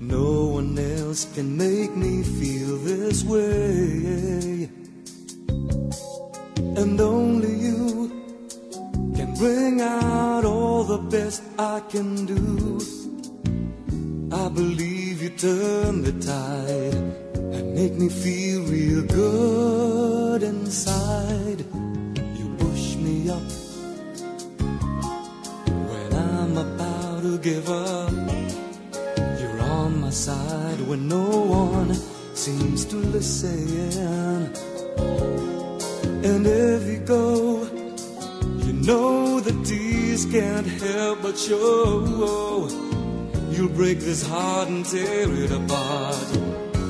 No one else can make me feel this way. And only you can bring out all the best I can do. I believe you turn the tide and make me feel real good inside. You push me up when I'm about to give up. Side when no one seems to listen. And if you go, you know the tears can't help but show. You'll break this heart and tear it apart.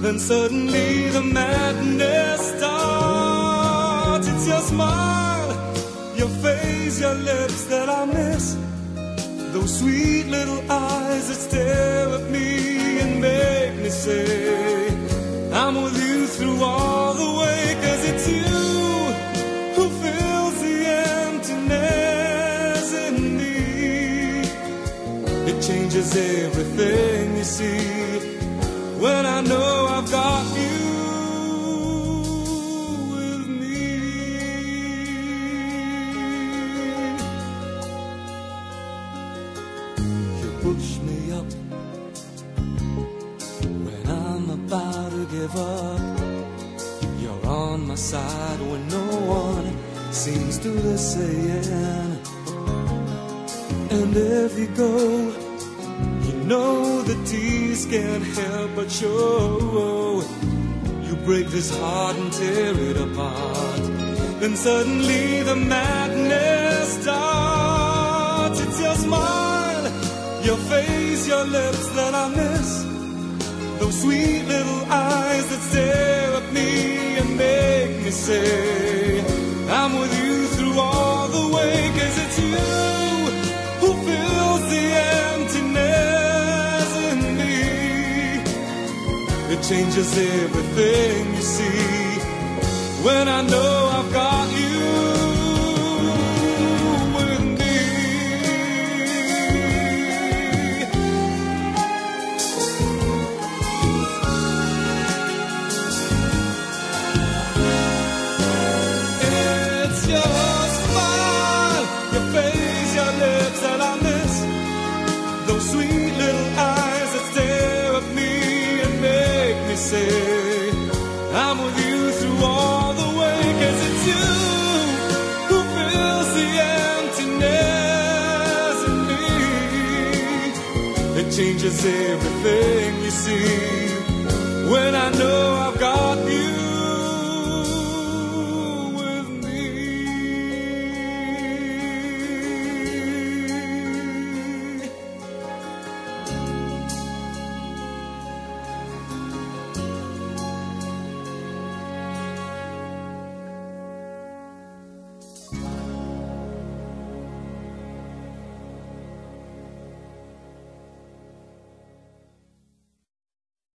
Then suddenly the madness starts. Sweet little eyes that stare at me and make me say, I'm with you through all the way, cause it's you who fills the emptiness in me. It changes everything you see when I know I've got you Push me up when I'm about to give up. You're on my side when no one seems to listen. And if you go, you know the tears can't help but show. You break this heart and tear it apart. Then suddenly the madness starts. Face, your lips that I miss. Those sweet little eyes that stare at me and make me say, I'm with you through all the way, cause it's you who fills the emptiness in me. It changes everything you see when I know I've got you say, I'm with you through all the way, cause it's you who fills the emptiness in me. It changes everything you see